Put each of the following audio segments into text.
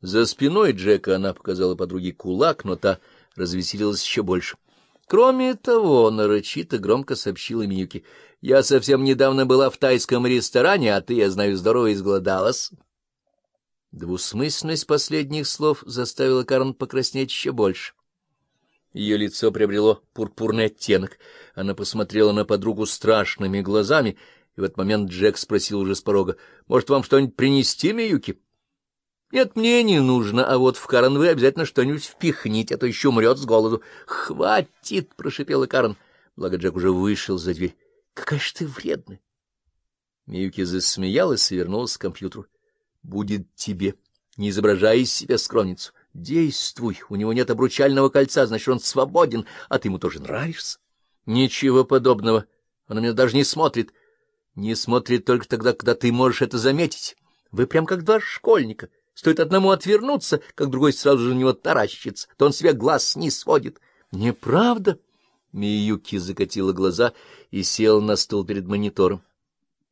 За спиной Джека она показала подруге кулак, но та развеселилась еще больше. Кроме того, нарочито громко сообщила Миюки, — я совсем недавно была в тайском ресторане, а ты, я знаю, здорово изголодалась. Двусмысленность последних слов заставила Карн покраснеть еще больше. Ее лицо приобрело пурпурный оттенок. Она посмотрела на подругу страшными глазами, и в этот момент Джек спросил уже с порога, — Может, вам что-нибудь принести, Миюки? — Нет, мне не нужно, а вот в Карен вы обязательно что-нибудь впихните, а то еще умрет с голоду. — Хватит! — прошипела Карен. Благо Джек уже вышел за дверь. — Какая ж ты вредная! Миюки засмеялась и вернулась к компьютеру. — Будет тебе. Не изображай из себя скромницу. Действуй. У него нет обручального кольца, значит, он свободен, а ты ему тоже нравишься. — Ничего подобного. Он на меня даже не смотрит. Не смотрит только тогда, когда ты можешь это заметить. Вы прям как два школьника. Стоит одному отвернуться, как другой сразу же на него таращится, то он себе глаз не сводит. — Неправда? Миюки закатила глаза и села на стул перед монитором.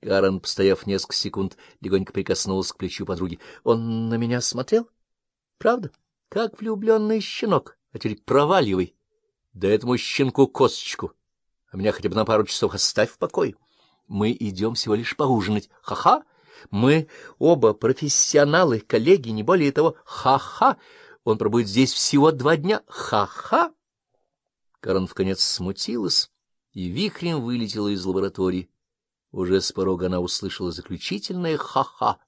Карен, постояв несколько секунд, легонько прикоснулась к плечу подруги. — Он на меня смотрел? — Правда? Как влюбленный щенок. А теперь проваливай. Да этому щенку косточку. А меня хотя бы на пару часов оставь в покое. Мы идем всего лишь поужинать. Ха-ха! Мы оба профессионалы, коллеги, не более того. Ха-ха! Он пробудет здесь всего два дня. Ха-ха! Карен вконец смутилась и вихрем вылетела из лаборатории. Уже с порога она услышала заключительное «ха-ха».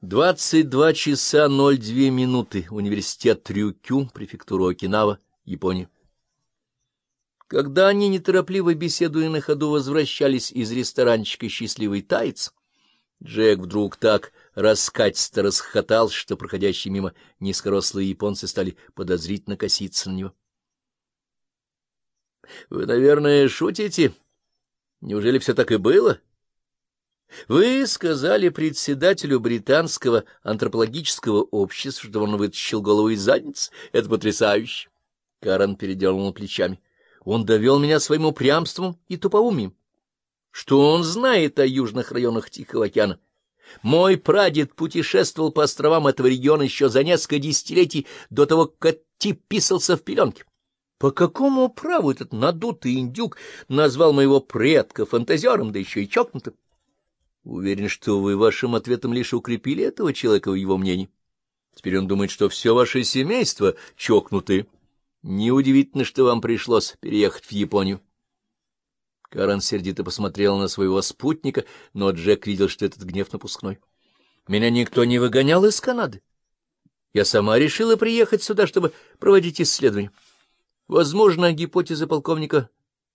Двадцать два часа ноль две минуты. Университет Рюкю, префектура Окинава, Япония. Когда они, неторопливо беседуя на ходу, возвращались из ресторанчика «Счастливый таец», Джек вдруг так раскатисто расхотал, что проходящие мимо низкорослые японцы стали подозрительно коситься на него. — Вы, наверное, шутите? Неужели все так и было? — Вы сказали председателю британского антропологического общества, что он вытащил голову из задницы. Это потрясающе. Карен передернул плечами. Он довел меня своим упрямством и тупоумием. Что он знает о южных районах Тихого океана? Мой прадед путешествовал по островам этого региона еще за несколько десятилетий до того, как тип писался в пеленке. По какому праву этот надутый индюк назвал моего предка фантазером, да еще и чокнутым? Уверен, что вы вашим ответом лишь укрепили этого человека в его мнении. Теперь он думает, что все ваше семейство чокнутые. Неудивительно, что вам пришлось переехать в Японию. Карен сердито посмотрел на своего спутника, но Джек видел, что этот гнев напускной. Меня никто не выгонял из Канады. Я сама решила приехать сюда, чтобы проводить исследования. Возможно, гипотеза полковника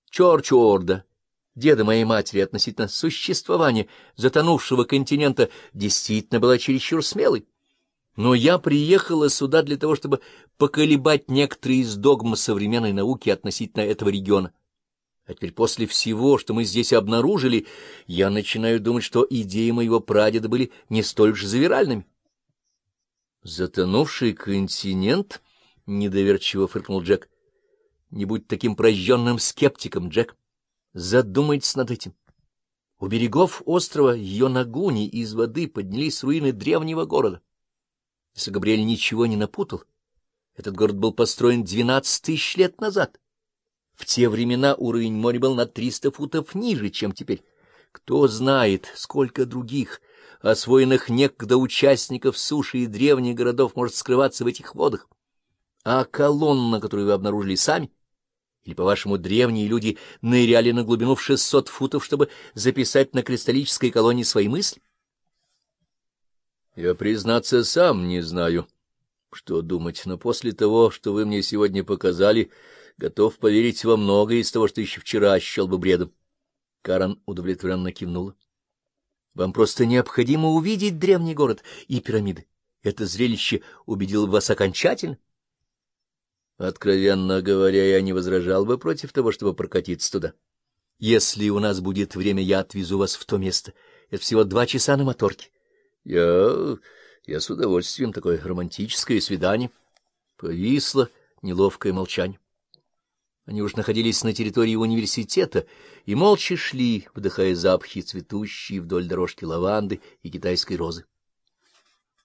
Чорчуорда, деда моей матери, относительно существования затонувшего континента, действительно была чересчур смелой. Но я приехала сюда для того, чтобы поколебать некоторые из догм современной науки относительно этого региона. А теперь после всего, что мы здесь обнаружили, я начинаю думать, что идеи моего прадеда были не столь уж завиральными. «Затонувший континент?» — недоверчиво фыркнул Джек. «Не будь таким прожженным скептиком, Джек. Задумайтесь над этим. У берегов острова Йонагуни из воды поднялись руины древнего города. Если Габриэль ничего не напутал, этот город был построен двенадцать тысяч лет назад. В те времена уровень моря был на триста футов ниже, чем теперь. Кто знает, сколько других, освоенных некогда участников суши и древних городов может скрываться в этих водах. А колонна, которую вы обнаружили сами, или, по-вашему, древние люди ныряли на глубину в шестьсот футов, чтобы записать на кристаллической колонне свои мысли? Я, признаться, сам не знаю, что думать, но после того, что вы мне сегодня показали, готов поверить во многое из того, что еще вчера счел бы бредом. Карен удовлетворенно кивнула. — Вам просто необходимо увидеть древний город и пирамиды. Это зрелище убедило вас окончательно. Откровенно говоря, я не возражал бы против того, чтобы прокатиться туда. Если у нас будет время, я отвезу вас в то место. Это всего два часа на моторке. Я... я с удовольствием. Такое романтическое свидание. Повисло неловкое молчание. Они уж находились на территории университета и молча шли, вдыхая запахи цветущие вдоль дорожки лаванды и китайской розы.